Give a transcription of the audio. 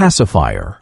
pacifier.